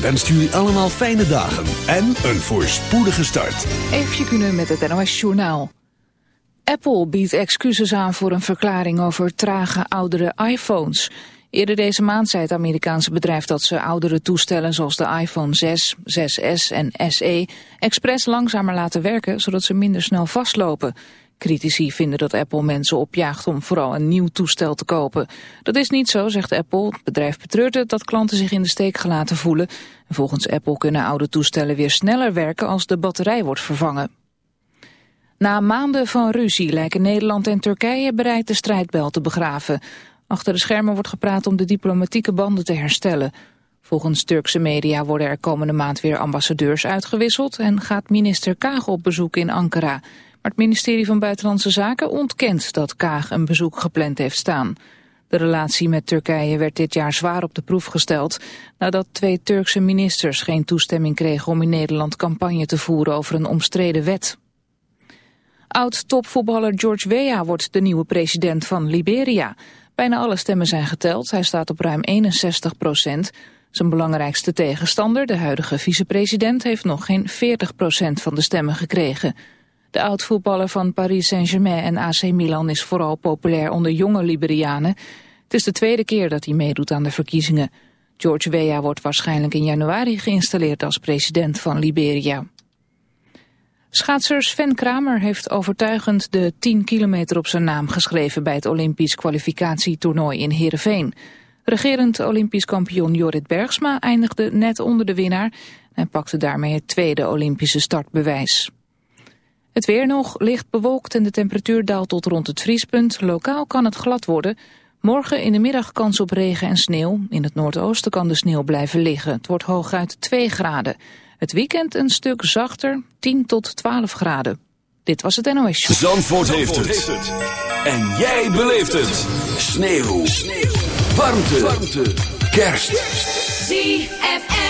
Wenst jullie allemaal fijne dagen en een voorspoedige start. Even kunnen met het NOS Journaal. Apple biedt excuses aan voor een verklaring over trage oudere iPhones. Eerder deze maand zei het Amerikaanse bedrijf dat ze oudere toestellen zoals de iPhone 6, 6S en SE expres langzamer laten werken zodat ze minder snel vastlopen. Critici vinden dat Apple mensen opjaagt om vooral een nieuw toestel te kopen. Dat is niet zo, zegt Apple. Het bedrijf betreurt het dat klanten zich in de steek gelaten voelen. En volgens Apple kunnen oude toestellen weer sneller werken als de batterij wordt vervangen. Na maanden van ruzie lijken Nederland en Turkije bereid de strijdbel te begraven. Achter de schermen wordt gepraat om de diplomatieke banden te herstellen. Volgens Turkse media worden er komende maand weer ambassadeurs uitgewisseld... en gaat minister Kaag op bezoek in Ankara... Maar het ministerie van Buitenlandse Zaken ontkent dat Kaag een bezoek gepland heeft staan. De relatie met Turkije werd dit jaar zwaar op de proef gesteld... nadat twee Turkse ministers geen toestemming kregen om in Nederland campagne te voeren over een omstreden wet. Oud-topvoetballer George Weah wordt de nieuwe president van Liberia. Bijna alle stemmen zijn geteld, hij staat op ruim 61 procent... Zijn belangrijkste tegenstander, de huidige vicepresident, heeft nog geen 40 procent van de stemmen gekregen. De oud-voetballer van Paris Saint-Germain en AC Milan is vooral populair onder jonge Liberianen. Het is de tweede keer dat hij meedoet aan de verkiezingen. George Weah wordt waarschijnlijk in januari geïnstalleerd als president van Liberia. Schaatser Sven Kramer heeft overtuigend de 10 kilometer op zijn naam geschreven bij het Olympisch kwalificatietoernooi in Heerenveen. Regerend Olympisch kampioen Jorrit Bergsma eindigde net onder de winnaar en pakte daarmee het tweede Olympische startbewijs. Het weer nog licht bewolkt en de temperatuur daalt tot rond het vriespunt. Lokaal kan het glad worden. Morgen in de middag kans op regen en sneeuw. In het noordoosten kan de sneeuw blijven liggen. Het wordt hooguit 2 graden. Het weekend een stuk zachter, 10 tot 12 graden. Dit was het NOS Show. Zandvoort, heeft, het. En jij beleeft het. Sneeuw. sneeuw. Warmte. Warmte. Kerst. ZFM.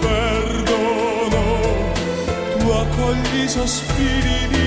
perdono, tu accogli i sospiri di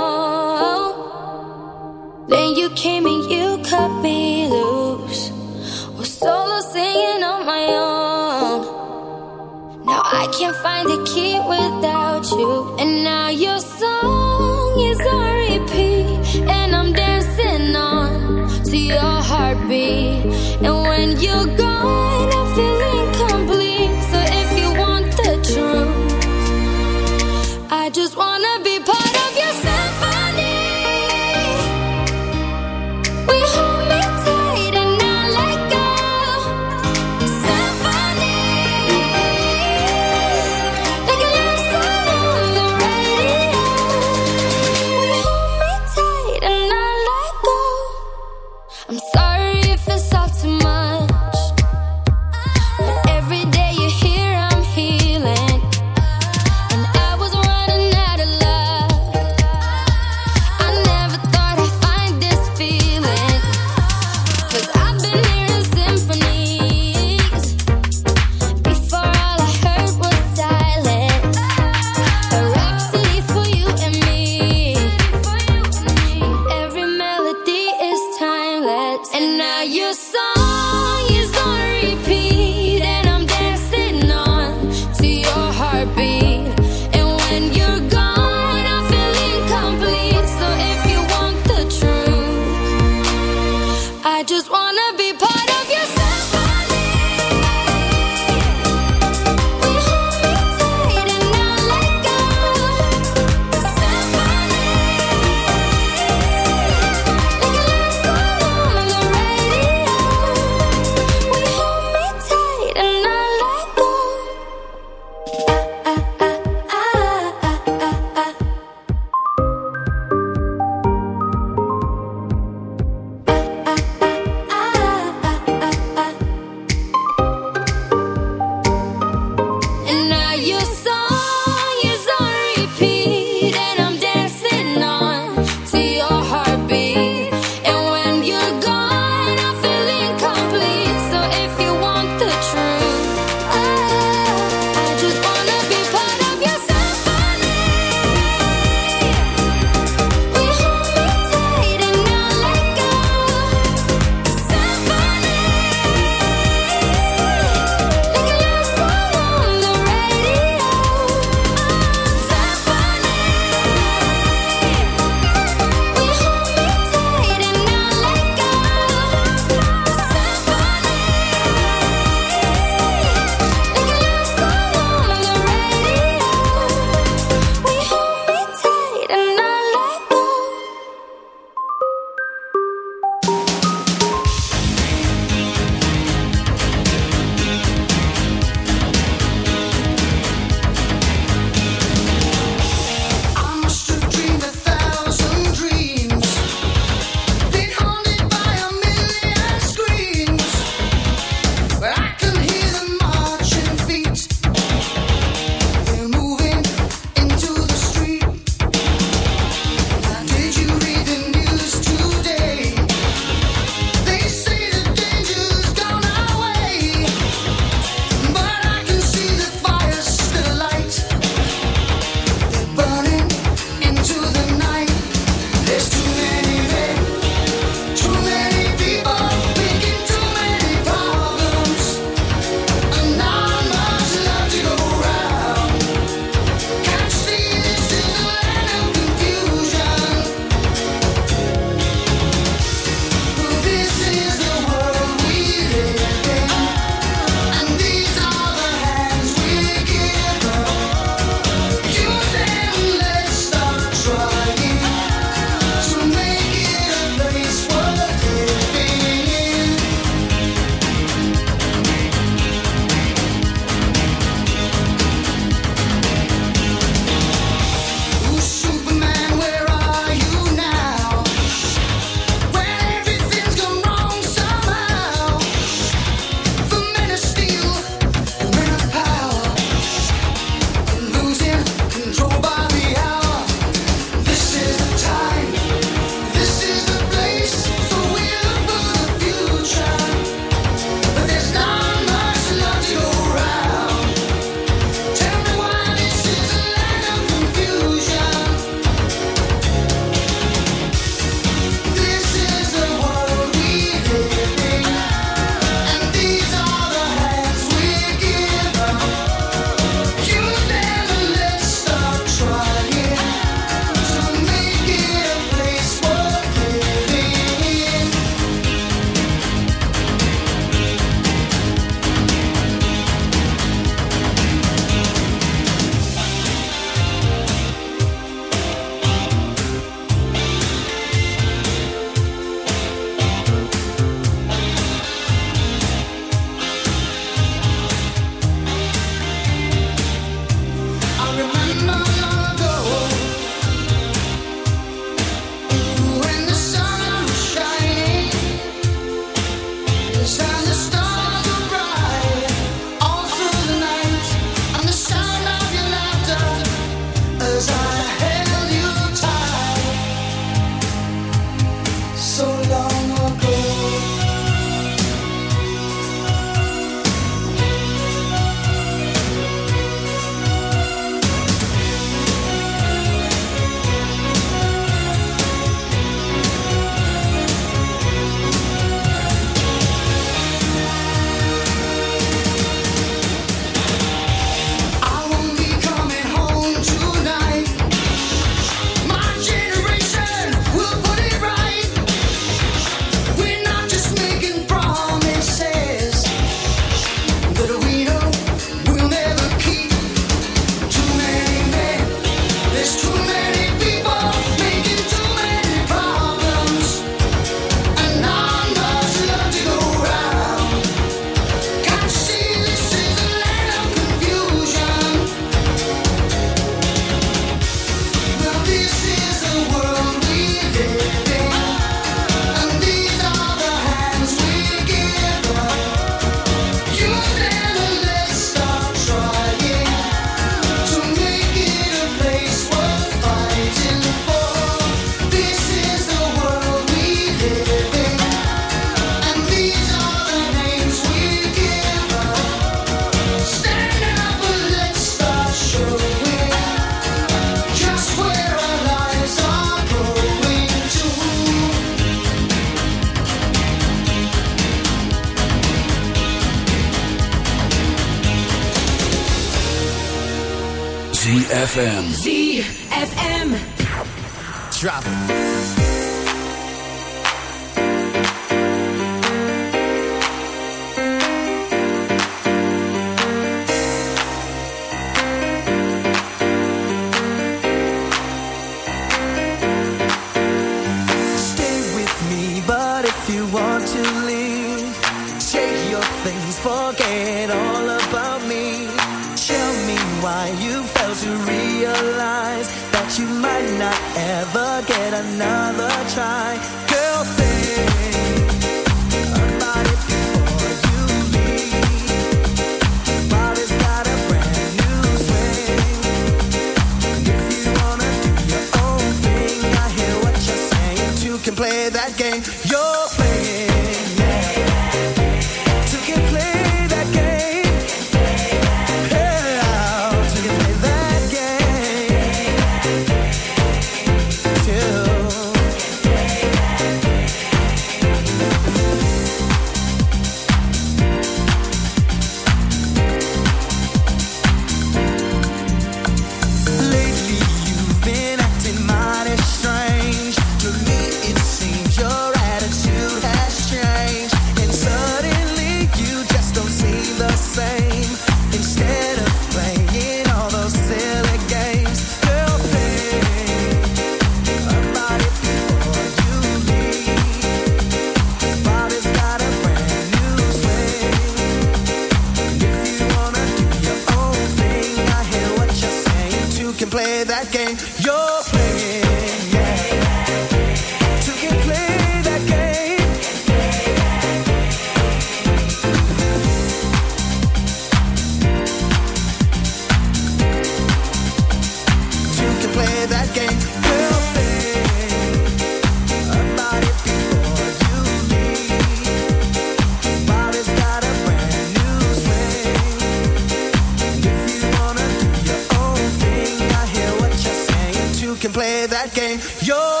to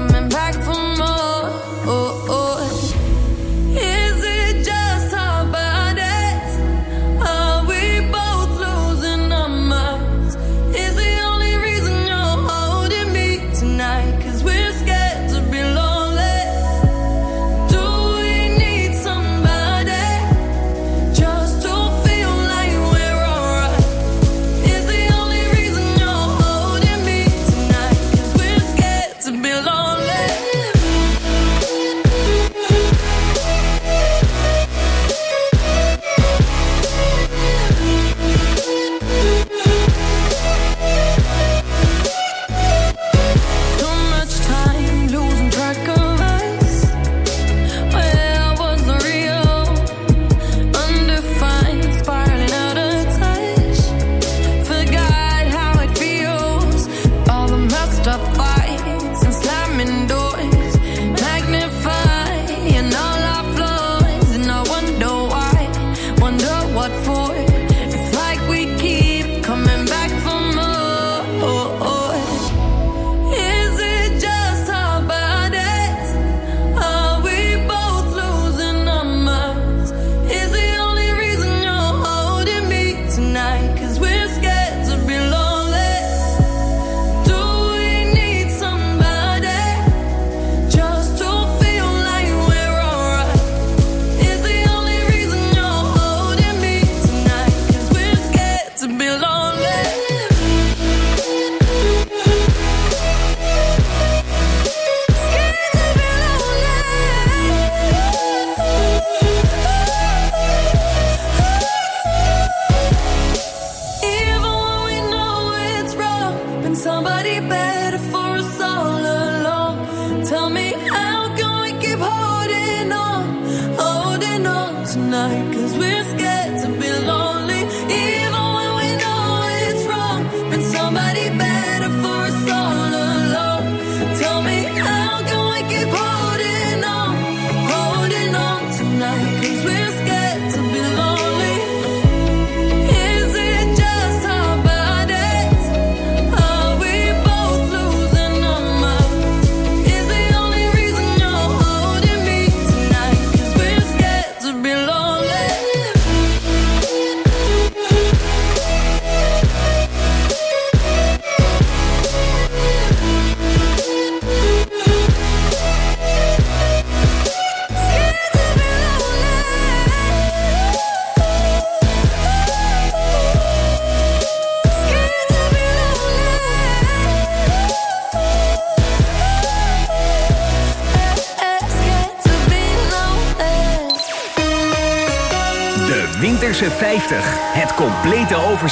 be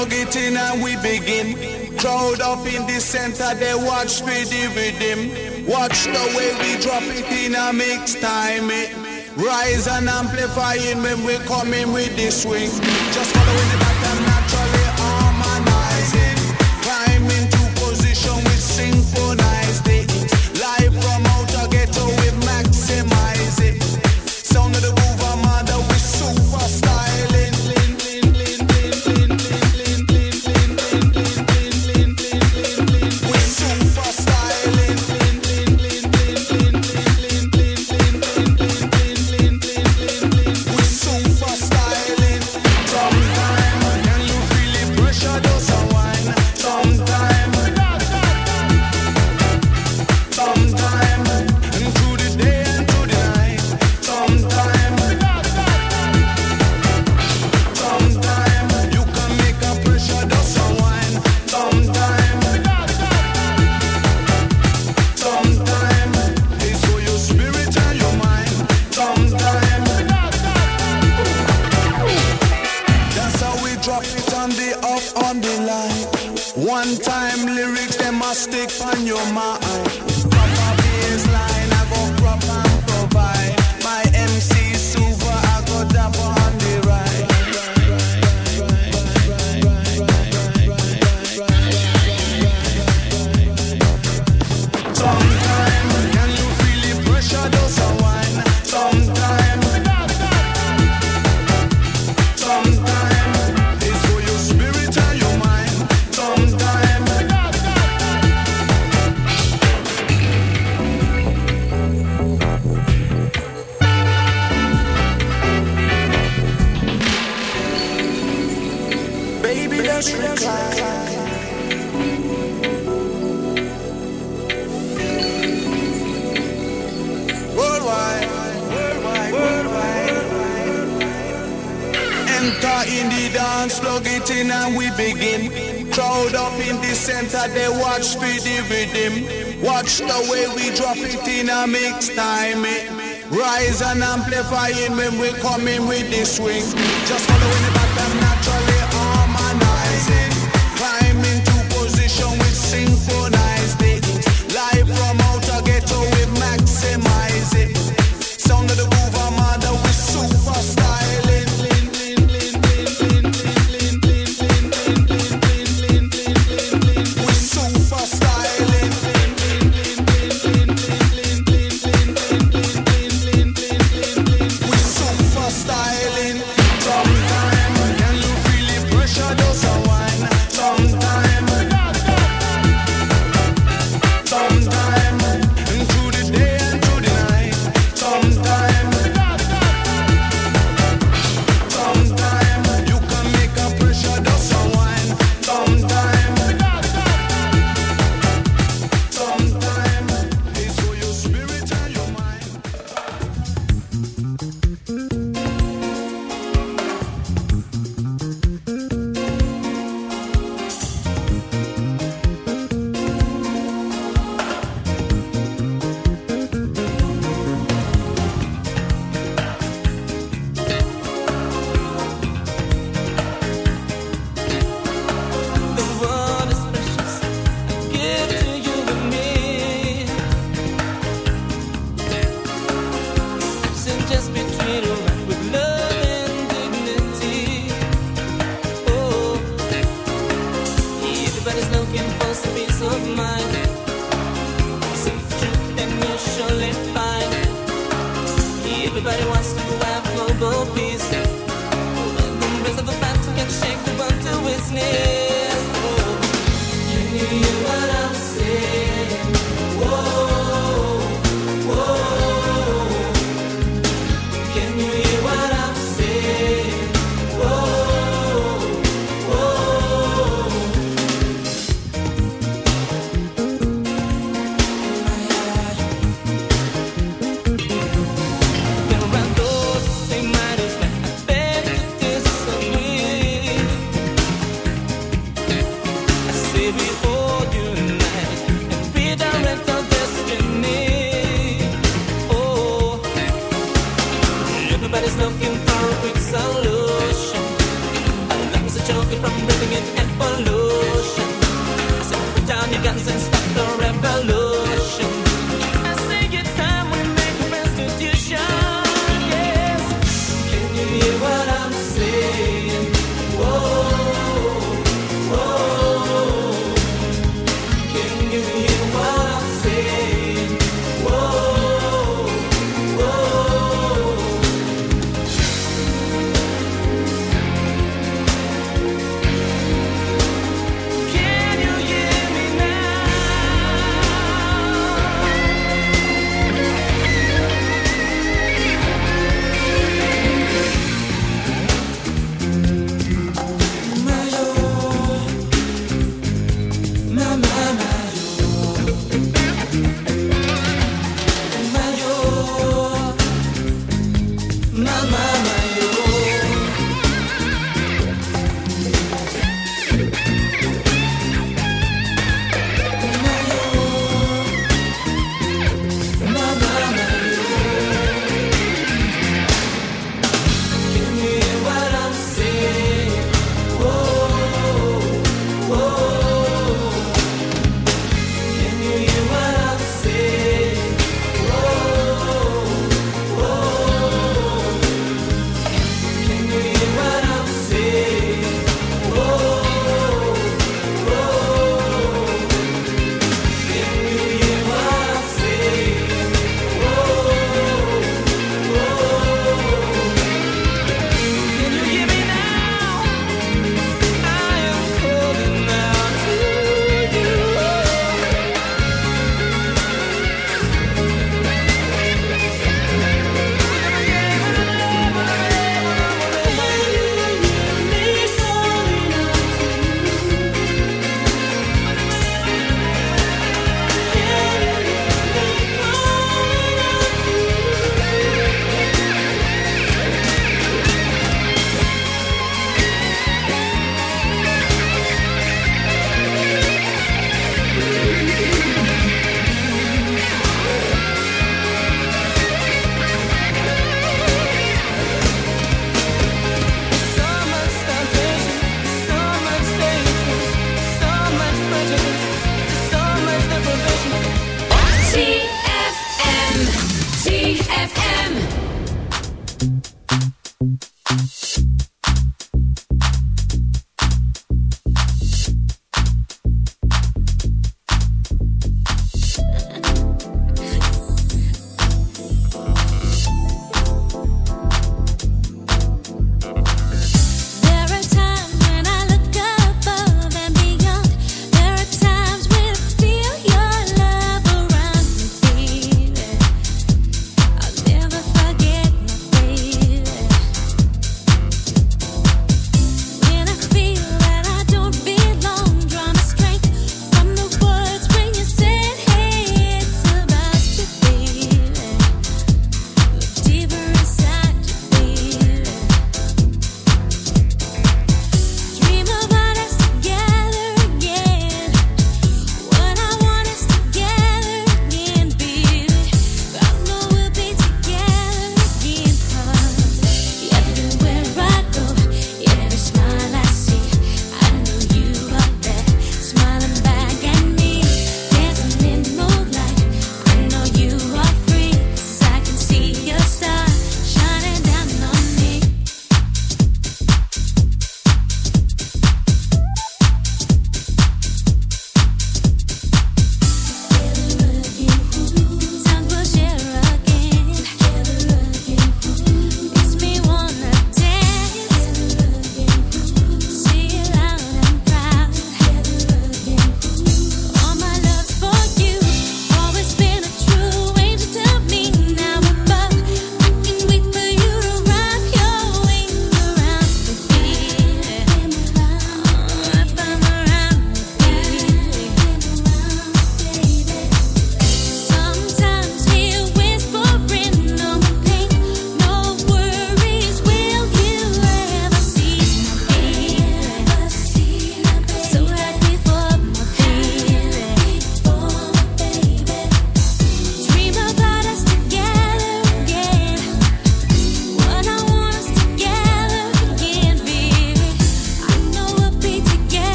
Plug it in and we begin. Crowd up in the center, they watch for the rhythm. Watch the way we drop it in a mix time. It rise and amplifying when we come in with the swing. Just following the center, they watch for the rhythm. Watch the way we drop it in a mix time. eh. Rise and amplifying when we come in with the swing. Just following the pattern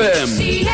ZFM.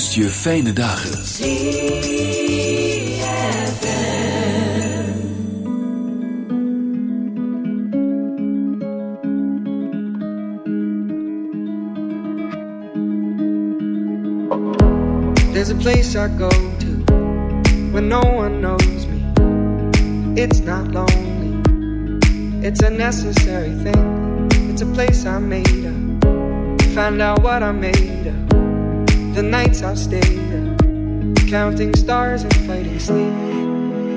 Wenst je fijne dagen. There's a place I go to when no one knows me. It's not lonely, it's a necessary thing. It's a place I made up. Find out what I made of. The nights I've stayed up, counting stars and fighting sleep.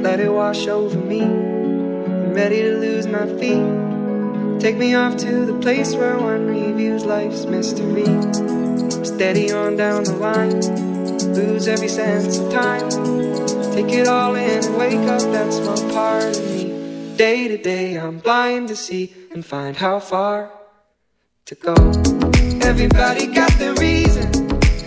Let it wash over me. I'm ready to lose my feet. Take me off to the place where one reviews life's mystery. Steady on down the line, lose every sense of time. Take it all in wake up that small part of me. Day to day, I'm blind to see and find how far to go. Everybody got their reason,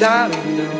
Da dum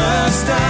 Christmas time.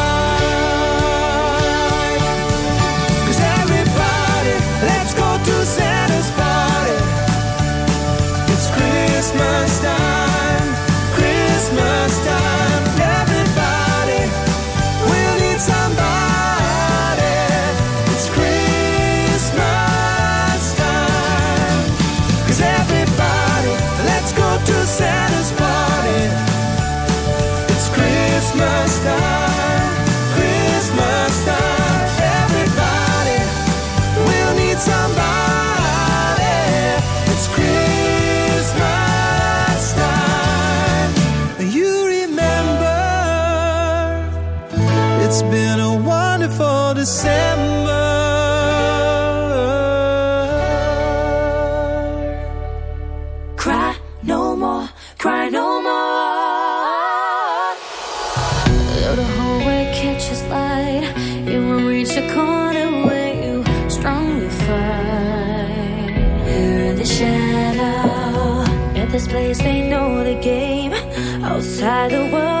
It's been a wonderful December. Cry no more, cry no more. Though the hallway catches light, you will reach a corner where you strongly fight. Here in the shadow, at this place they know the game. Outside the world